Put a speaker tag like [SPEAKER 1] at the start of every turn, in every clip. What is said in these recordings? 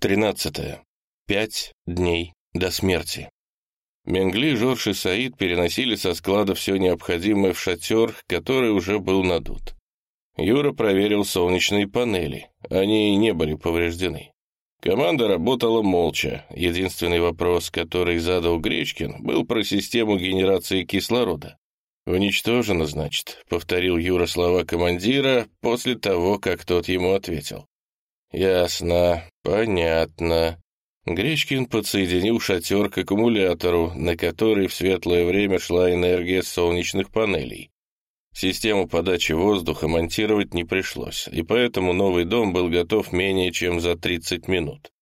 [SPEAKER 1] 13. Пять дней до смерти. Менгли, Жорж и Саид переносили со склада все необходимое в шатер, который уже был надут. Юра проверил солнечные панели. Они не были повреждены. Команда работала молча. Единственный вопрос, который задал Гречкин, был про систему генерации кислорода. «Уничтожено, значит», — повторил Юра слова командира после того, как тот ему ответил. «Ясно, понятно». Гречкин подсоединил шатер к аккумулятору, на который в светлое время шла энергия солнечных панелей. Систему подачи воздуха монтировать не пришлось, и поэтому новый дом был готов менее чем за 30 минут.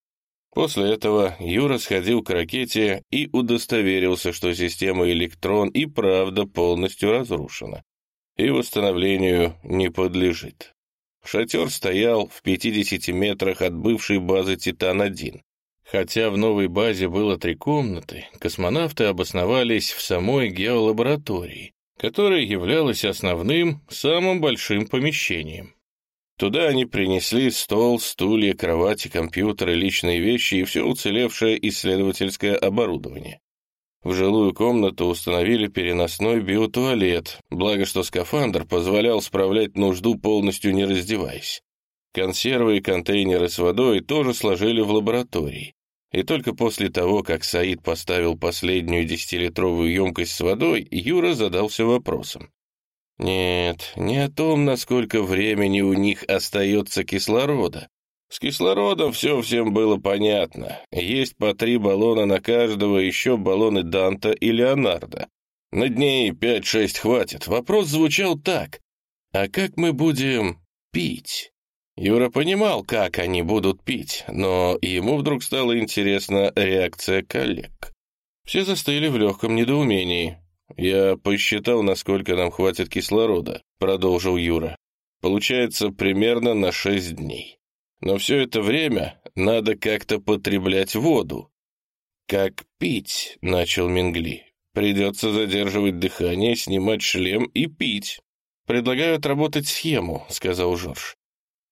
[SPEAKER 1] После этого Юра сходил к ракете и удостоверился, что система «Электрон» и правда полностью разрушена и восстановлению не подлежит. Шатер стоял в 50 метрах от бывшей базы «Титан-1». Хотя в новой базе было три комнаты, космонавты обосновались в самой геолаборатории, которая являлась основным, самым большим помещением. Туда они принесли стол, стулья, кровати, компьютеры, личные вещи и все уцелевшее исследовательское оборудование. В жилую комнату установили переносной биотуалет, благо что скафандр позволял справлять нужду полностью не раздеваясь. Консервы и контейнеры с водой тоже сложили в лаборатории. И только после того, как Саид поставил последнюю десятилитровую емкость с водой, Юра задался вопросом. Нет, не о том, насколько времени у них остается кислорода, с кислородом все всем было понятно. Есть по три баллона на каждого, еще баллоны Данта и Леонардо. На дней пять-шесть хватит. Вопрос звучал так. А как мы будем пить? Юра понимал, как они будут пить, но ему вдруг стала интересна реакция коллег. Все застыли в легком недоумении. «Я посчитал, насколько нам хватит кислорода», — продолжил Юра. «Получается примерно на шесть дней. Но все это время надо как-то потреблять воду. «Как пить?» — начал Мингли. «Придется задерживать дыхание, снимать шлем и пить. Предлагаю отработать схему», — сказал Жорж.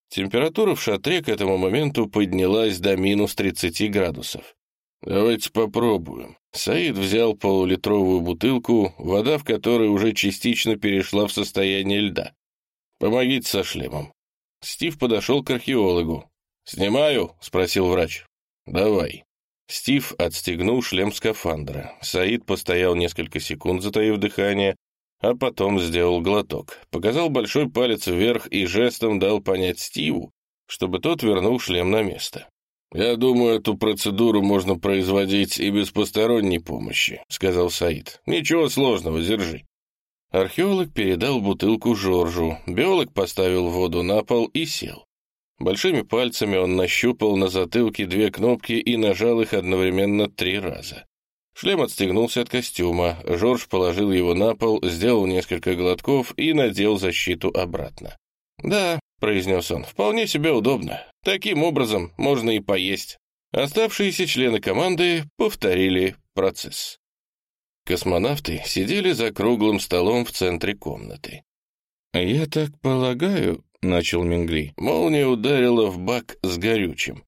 [SPEAKER 1] Температура в шатре к этому моменту поднялась до минус 30 градусов. «Давайте попробуем». Саид взял полулитровую бутылку, вода в которой уже частично перешла в состояние льда. «Помогите со шлемом». Стив подошел к археологу. «Снимаю?» — спросил врач. «Давай». Стив отстегнул шлем скафандра. Саид постоял несколько секунд, затаив дыхание, а потом сделал глоток. Показал большой палец вверх и жестом дал понять Стиву, чтобы тот вернул шлем на место. «Я думаю, эту процедуру можно производить и без посторонней помощи», — сказал Саид. «Ничего сложного, держи». Археолог передал бутылку Жоржу, биолог поставил воду на пол и сел. Большими пальцами он нащупал на затылке две кнопки и нажал их одновременно три раза. Шлем отстегнулся от костюма, Жорж положил его на пол, сделал несколько глотков и надел защиту обратно. «Да», — произнес он, — «вполне себе удобно. Таким образом можно и поесть». Оставшиеся члены команды повторили процесс. Космонавты сидели за круглым столом в центре комнаты. «Я так полагаю», — начал Мингли, — «молния ударила в бак с горючим».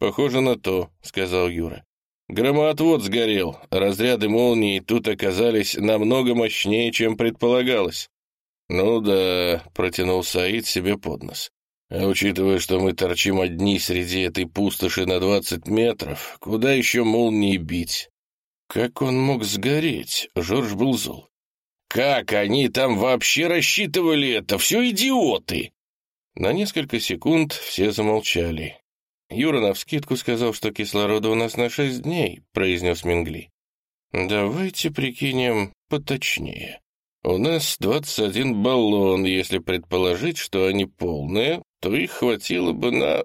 [SPEAKER 1] «Похоже на то», — сказал Юра. «Громоотвод сгорел. Разряды молнии тут оказались намного мощнее, чем предполагалось». «Ну да», — протянул Саид себе под нос. «А учитывая, что мы торчим одни среди этой пустоши на двадцать метров, куда еще молнии бить?» Как он мог сгореть? Жорж был зол. Как они там вообще рассчитывали это? Все идиоты! На несколько секунд все замолчали. Юра навскидку сказал, что кислорода у нас на шесть дней, произнес Мингли. Давайте прикинем поточнее. У нас 21 баллон, если предположить, что они полные, то их хватило бы на...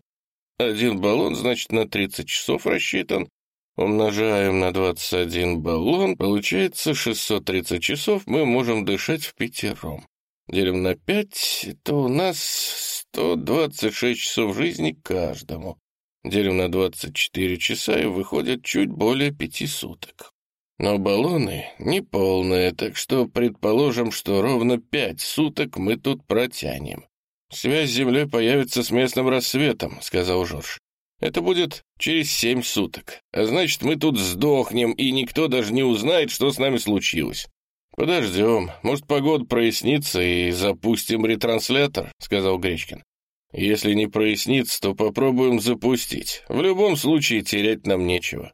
[SPEAKER 1] Один баллон, значит, на 30 часов рассчитан, Умножаем на 21 баллон, получается 630 часов мы можем дышать в пятером. Делим на 5, то у нас 126 часов жизни каждому. Делим на 24 часа и выходит чуть более пяти суток. Но баллоны не полные, так что предположим, что ровно пять суток мы тут протянем. «Связь с Землей появится с местным рассветом», — сказал Жорж. Это будет через семь суток. А значит, мы тут сдохнем, и никто даже не узнает, что с нами случилось. «Подождем. Может, погода прояснится и запустим ретранслятор», — сказал Гречкин. «Если не прояснится, то попробуем запустить. В любом случае терять нам нечего».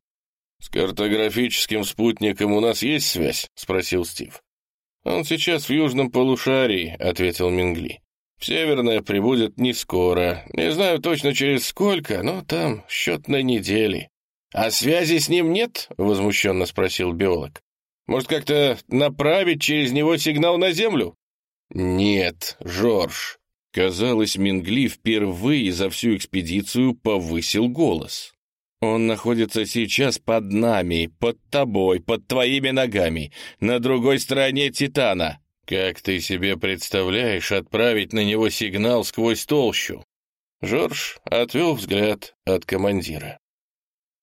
[SPEAKER 1] «С картографическим спутником у нас есть связь?» — спросил Стив. «Он сейчас в южном полушарии», — ответил Мингли. «В северное прибудет не скоро. Не знаю точно через сколько, но там счет на недели». «А связи с ним нет?» — возмущенно спросил биолог. Может, как-то направить через него сигнал на Землю?» «Нет, Жорж». Казалось, Мингли впервые за всю экспедицию повысил голос. «Он находится сейчас под нами, под тобой, под твоими ногами, на другой стороне Титана. Как ты себе представляешь отправить на него сигнал сквозь толщу?» Жорж отвел взгляд от командира.